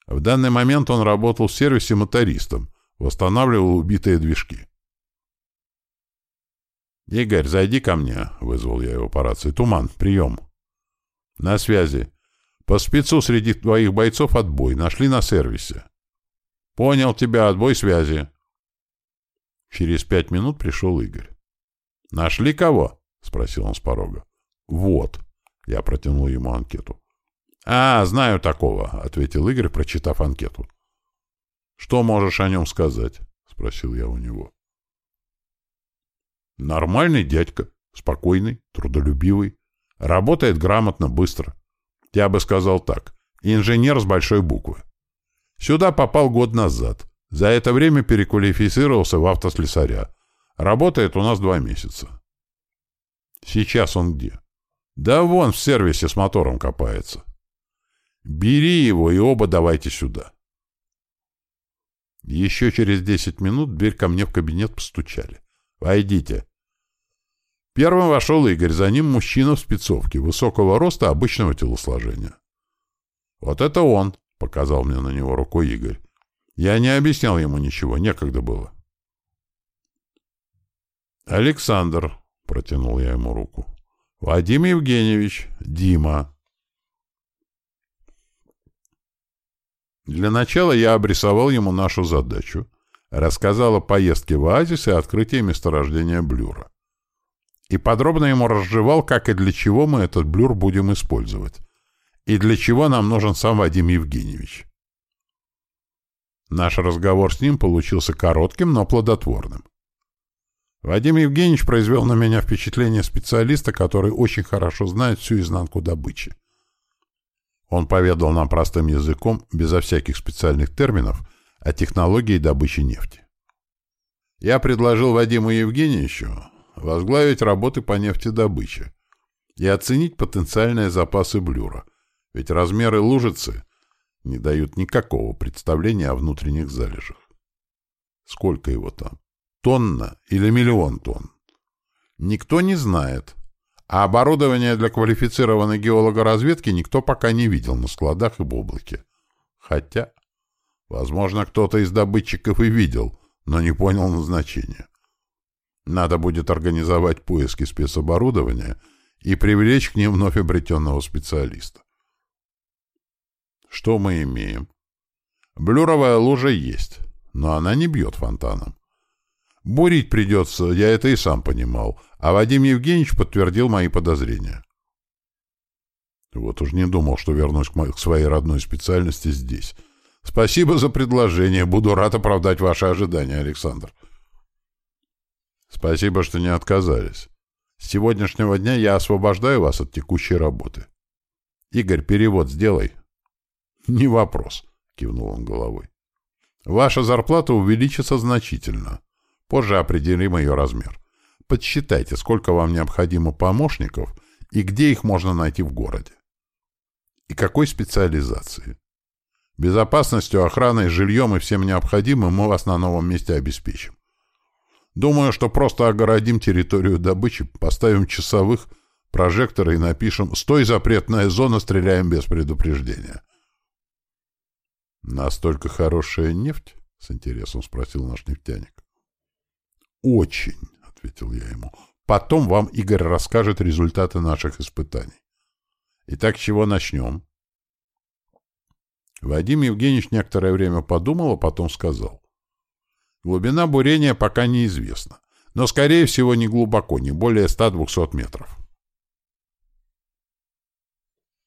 S1: В данный момент он работал в сервисе мотористом, восстанавливал убитые движки. «Игорь, зайди ко мне», — вызвал я его по рации. «Туман, прием». «На связи. По спецу среди твоих бойцов отбой. Нашли на сервисе». «Понял тебя. Отбой связи». Через пять минут пришел Игорь. «Нашли кого?» — спросил он с порога. «Вот». Я протянул ему анкету. «А, знаю такого», — ответил Игорь, прочитав анкету. «Что можешь о нем сказать?» — спросил я у него. Нормальный дядька, спокойный, трудолюбивый, работает грамотно, быстро. Я бы сказал так, инженер с большой буквы. Сюда попал год назад. За это время переквалифицировался в автослесаря. Работает у нас два месяца. Сейчас он где? Да вон в сервисе с мотором копается. Бери его и оба давайте сюда. Еще через десять минут дверь ко мне в кабинет постучали. «Войдите». Первым вошел Игорь, за ним мужчина в спецовке, высокого роста, обычного телосложения. «Вот это он», — показал мне на него рукой Игорь. Я не объяснял ему ничего, некогда было. «Александр», — протянул я ему руку. «Вадим Евгеньевич, Дима». Для начала я обрисовал ему нашу задачу, рассказал о поездке в Оазис и открытии месторождения Блюра. И подробно ему разжевал, как и для чего мы этот Блюр будем использовать, и для чего нам нужен сам Вадим Евгеньевич. Наш разговор с ним получился коротким, но плодотворным. Вадим Евгеньевич произвел на меня впечатление специалиста, который очень хорошо знает всю изнанку добычи. Он поведал нам простым языком, безо всяких специальных терминов, о технологии добычи нефти. Я предложил Вадиму Евгеньевичу возглавить работы по нефтедобыче и оценить потенциальные запасы блюра, ведь размеры лужицы не дают никакого представления о внутренних залежах. Сколько его там? Тонна или миллион тонн? Никто не знает. А оборудование для квалифицированной геологоразведки никто пока не видел на складах и в облаке. Хотя... Возможно, кто-то из добытчиков и видел, но не понял назначения. Надо будет организовать поиски спецоборудования и привлечь к ним вновь обретенного специалиста. Что мы имеем? Блюровая лужа есть, но она не бьет фонтаном. Бурить придется, я это и сам понимал, а Вадим Евгеньевич подтвердил мои подозрения. Вот уж не думал, что вернусь к, своей родной специальности здесь, Спасибо за предложение. Буду рад оправдать ваши ожидания, Александр. Спасибо, что не отказались. С сегодняшнего дня я освобождаю вас от текущей работы. Игорь, перевод сделай. Не вопрос, кивнул он головой. Ваша зарплата увеличится значительно. Позже определим ее размер. Подсчитайте, сколько вам необходимо помощников и где их можно найти в городе. И какой специализации. Безопасностью, охраной, жильем и всем необходимым мы вас на новом месте обеспечим. Думаю, что просто огородим территорию добычи, поставим часовых, прожекторы и напишем «Стой, запретная зона, стреляем без предупреждения». «Настолько хорошая нефть?» — с интересом спросил наш нефтяник. «Очень», — ответил я ему. «Потом вам Игорь расскажет результаты наших испытаний. Итак, чего начнем?» Вадим Евгеньевич некоторое время подумал, а потом сказал. Глубина бурения пока неизвестна, но, скорее всего, не глубоко, не более 100-200 метров.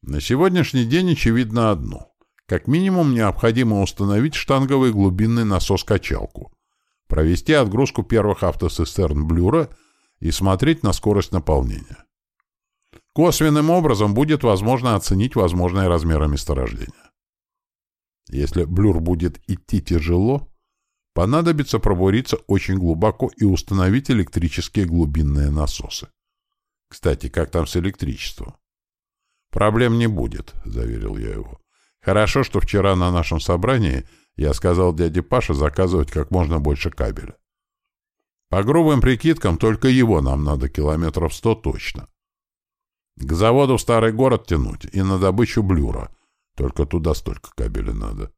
S1: На сегодняшний день очевидно одно. Как минимум необходимо установить штанговый глубинный насос-качалку, провести отгрузку первых автоцистерн Блюра и смотреть на скорость наполнения. Косвенным образом будет возможно оценить возможные размеры месторождения. Если Блюр будет идти тяжело, понадобится пробуриться очень глубоко и установить электрические глубинные насосы. Кстати, как там с электричеством? Проблем не будет, заверил я его. Хорошо, что вчера на нашем собрании я сказал дяде Паше заказывать как можно больше кабеля. По грубым прикидкам, только его нам надо километров сто точно. К заводу в старый город тянуть и на добычу блюра. Только туда столько кабеля надо.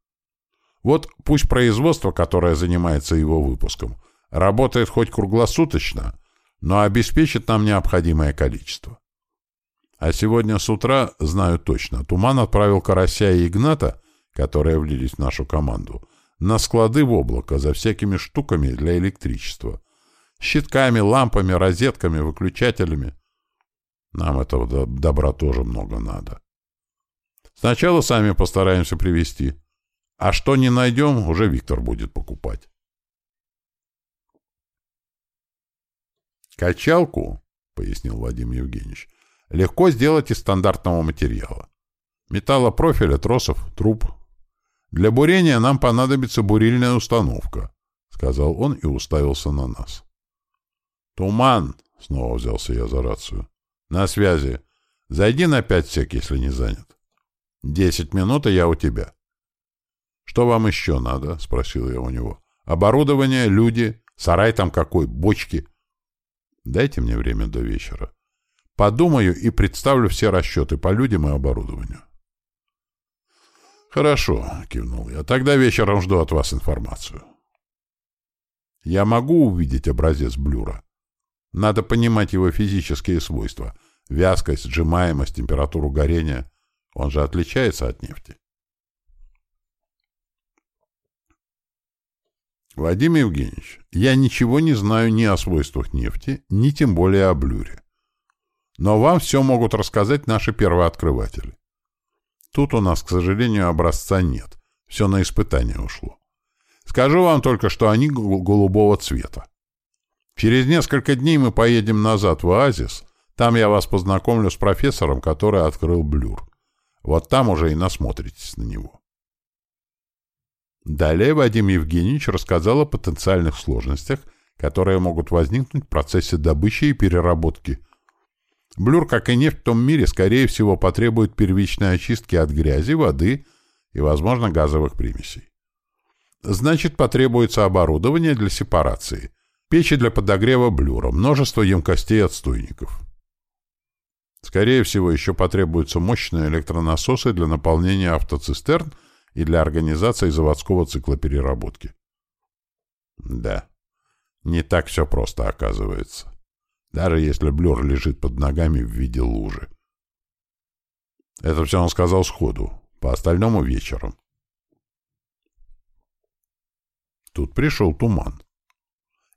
S1: Вот пусть производство, которое занимается его выпуском, работает хоть круглосуточно, но обеспечит нам необходимое количество. А сегодня с утра, знаю точно, Туман отправил Карася и Игната, которые влились в нашу команду, на склады в облако за всякими штуками для электричества. Щитками, лампами, розетками, выключателями. Нам этого добра тоже много надо. Сначала сами постараемся привезти. А что не найдем, уже Виктор будет покупать. «Качалку», — пояснил Вадим Евгеньевич, — «легко сделать из стандартного материала. Металлопрофиля, тросов, труб. Для бурения нам понадобится бурильная установка», — сказал он и уставился на нас. «Туман», — снова взялся я за рацию. «На связи. Зайди на пять сек, если не занят. Десять минут, и я у тебя». «Что вам еще надо?» — спросил я у него. «Оборудование, люди, сарай там какой, бочки». «Дайте мне время до вечера. Подумаю и представлю все расчеты по людям и оборудованию». «Хорошо», — кивнул я. «Тогда вечером жду от вас информацию». «Я могу увидеть образец блюра?» Надо понимать его физические свойства. Вязкость, сжимаемость, температуру горения. Он же отличается от нефти. Вадим Евгеньевич, я ничего не знаю ни о свойствах нефти, ни тем более о блюре. Но вам все могут рассказать наши первооткрыватели. Тут у нас, к сожалению, образца нет. Все на испытание ушло. Скажу вам только, что они голубого цвета. Через несколько дней мы поедем назад в Оазис. Там я вас познакомлю с профессором, который открыл блюр. Вот там уже и насмотритесь на него. Далее Вадим Евгеньевич рассказал о потенциальных сложностях, которые могут возникнуть в процессе добычи и переработки. Блюр, как и нефть в том мире, скорее всего, потребует первичной очистки от грязи, воды и, возможно, газовых примесей. Значит, потребуется оборудование для сепарации, печи для подогрева блюра, множество емкостей отстойников. Скорее всего, еще потребуются мощные электронасосы для наполнения автоцистерн и для организации заводского цикла переработки. Да, не так все просто оказывается. Даже если блюр лежит под ногами в виде лужи. Это все он сказал сходу, по остальному вечером. Тут пришел туман.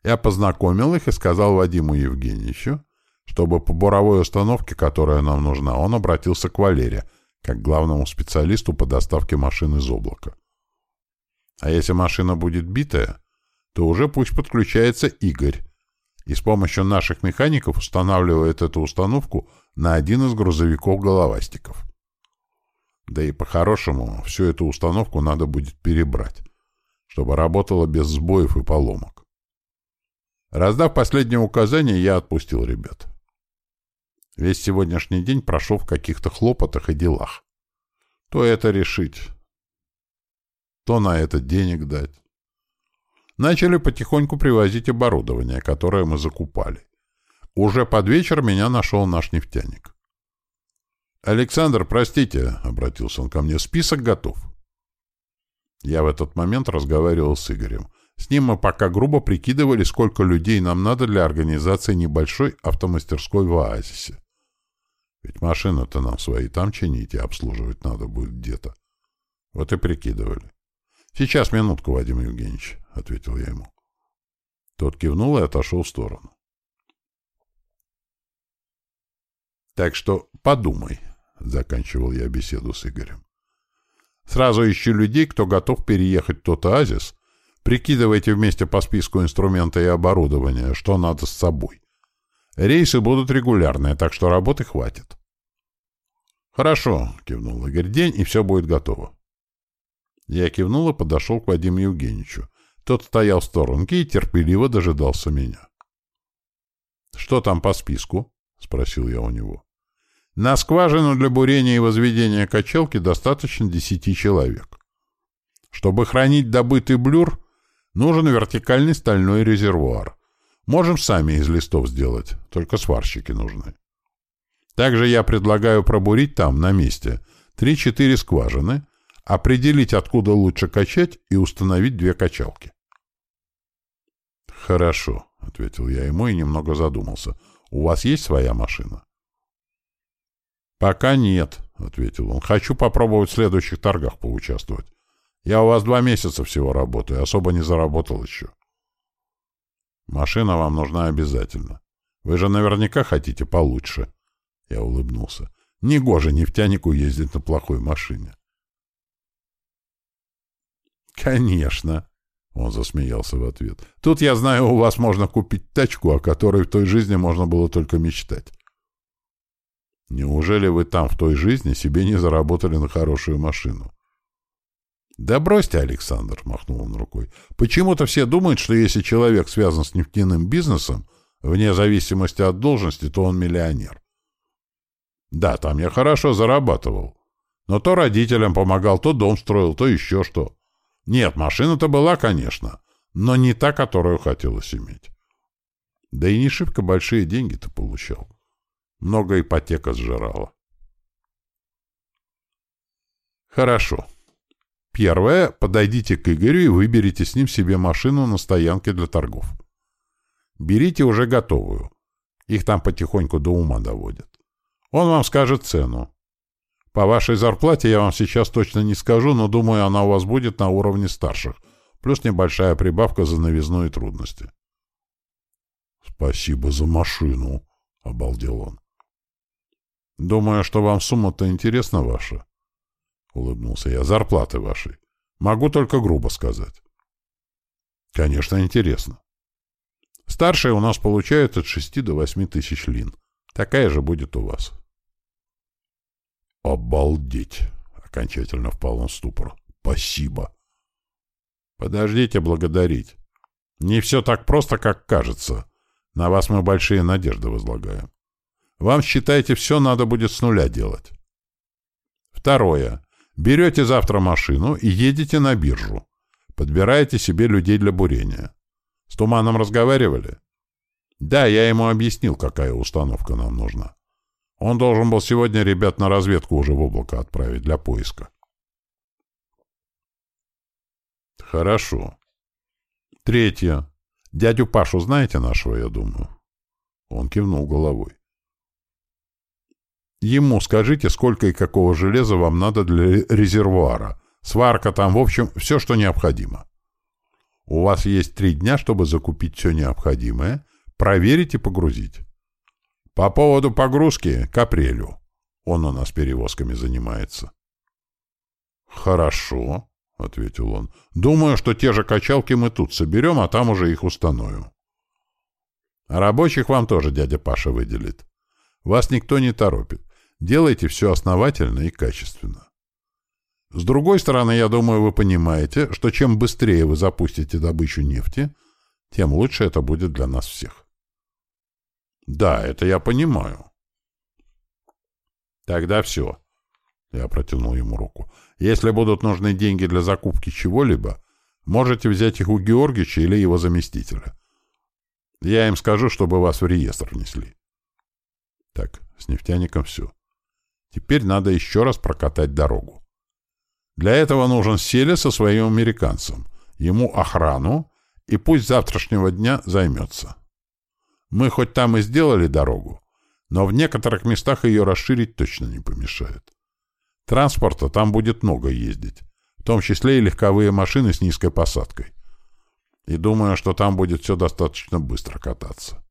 S1: Я познакомил их и сказал Вадиму Евгеньевичу, чтобы по буровой установке, которая нам нужна, он обратился к Валере, как главному специалисту по доставке машин из облака. А если машина будет битая, то уже пусть подключается Игорь и с помощью наших механиков устанавливает эту установку на один из грузовиков-головастиков. Да и по-хорошему всю эту установку надо будет перебрать, чтобы работала без сбоев и поломок. Раздав последнее указание, я отпустил ребят. Весь сегодняшний день прошел в каких-то хлопотах и делах. То это решить, то на это денег дать. Начали потихоньку привозить оборудование, которое мы закупали. Уже под вечер меня нашел наш нефтяник. «Александр, простите», — обратился он ко мне, — «список готов». Я в этот момент разговаривал с Игорем. С ним мы пока грубо прикидывали, сколько людей нам надо для организации небольшой автомастерской в оазисе. Ведь машины-то нам свои там чинить и обслуживать надо будет где-то. Вот и прикидывали. Сейчас, минутку, Вадим Евгеньевич, — ответил я ему. Тот кивнул и отошел в сторону. Так что подумай, — заканчивал я беседу с Игорем. Сразу ищи людей, кто готов переехать в тот оазис. Прикидывайте вместе по списку инструмента и оборудования, что надо с собой. Рейсы будут регулярные, так что работы хватит. «Хорошо», — кивнул Игорь, — «день, и все будет готово». Я кивнул и подошел к Вадиму Евгеньевичу. Тот стоял в сторонке и терпеливо дожидался меня. «Что там по списку?» — спросил я у него. «На скважину для бурения и возведения качалки достаточно десяти человек. Чтобы хранить добытый блюр, нужен вертикальный стальной резервуар. Можем сами из листов сделать, только сварщики нужны. Также я предлагаю пробурить там, на месте, три-четыре скважины, определить, откуда лучше качать, и установить две качалки. «Хорошо», — ответил я ему и немного задумался. «У вас есть своя машина?» «Пока нет», — ответил он. «Хочу попробовать в следующих торгах поучаствовать. Я у вас два месяца всего работаю, особо не заработал еще». «Машина вам нужна обязательно. Вы же наверняка хотите получше». Я улыбнулся. «Негоже нефтянику ездить на плохой машине». «Конечно», он засмеялся в ответ. «Тут, я знаю, у вас можно купить тачку, о которой в той жизни можно было только мечтать». «Неужели вы там, в той жизни, себе не заработали на хорошую машину?» «Да бросьте, Александр», — махнул он рукой. «Почему-то все думают, что если человек связан с нефтяным бизнесом, вне зависимости от должности, то он миллионер. Да, там я хорошо зарабатывал. Но то родителям помогал, то дом строил, то еще что. Нет, машина-то была, конечно, но не та, которую хотелось иметь. Да и не шибко большие деньги-то получал. Много ипотека сжирала. Хорошо. Первое. Подойдите к Игорю и выберите с ним себе машину на стоянке для торгов. Берите уже готовую. Их там потихоньку до ума доводят. Он вам скажет цену. По вашей зарплате я вам сейчас точно не скажу, но думаю, она у вас будет на уровне старших, плюс небольшая прибавка за новизну и трудности. — Спасибо за машину, — обалдел он. — Думаю, что вам сумма-то интересна ваша, — улыбнулся я, — зарплаты вашей. Могу только грубо сказать. — Конечно, интересно. Старшие у нас получают от шести до восьми тысяч лин. Такая же будет у вас. — «Обалдеть!» — окончательно впал он в ступор. «Спасибо!» «Подождите благодарить. Не все так просто, как кажется. На вас мы большие надежды возлагаем. Вам, считайте, все надо будет с нуля делать. Второе. Берете завтра машину и едете на биржу. Подбираете себе людей для бурения. С Туманом разговаривали? Да, я ему объяснил, какая установка нам нужна. Он должен был сегодня ребят на разведку уже в облако отправить для поиска. Хорошо. Третье. Дядю Пашу знаете нашего, я думаю? Он кивнул головой. Ему скажите, сколько и какого железа вам надо для резервуара. Сварка там, в общем, все, что необходимо. У вас есть три дня, чтобы закупить все необходимое, проверить и погрузить. По поводу погрузки к апрелю. Он у нас перевозками занимается. Хорошо, — ответил он. Думаю, что те же качалки мы тут соберем, а там уже их установим. А рабочих вам тоже дядя Паша выделит. Вас никто не торопит. Делайте все основательно и качественно. С другой стороны, я думаю, вы понимаете, что чем быстрее вы запустите добычу нефти, тем лучше это будет для нас всех. Да, это я понимаю. Тогда все. Я протянул ему руку. Если будут нужны деньги для закупки чего-либо, можете взять их у Георгича или его заместителя. Я им скажу, чтобы вас в реестр внесли. Так, с нефтяником все. Теперь надо еще раз прокатать дорогу. Для этого нужен Селя со своим американцем, ему охрану, и пусть завтрашнего дня займется. Мы хоть там и сделали дорогу, но в некоторых местах ее расширить точно не помешает. Транспорта там будет много ездить, в том числе и легковые машины с низкой посадкой. И думаю, что там будет все достаточно быстро кататься.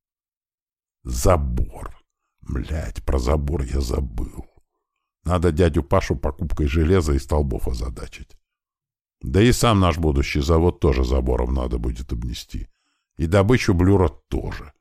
S1: Забор. Блять, про забор я забыл. Надо дядю Пашу покупкой железа и столбов озадачить. Да и сам наш будущий завод тоже забором надо будет обнести. И добычу блюра тоже.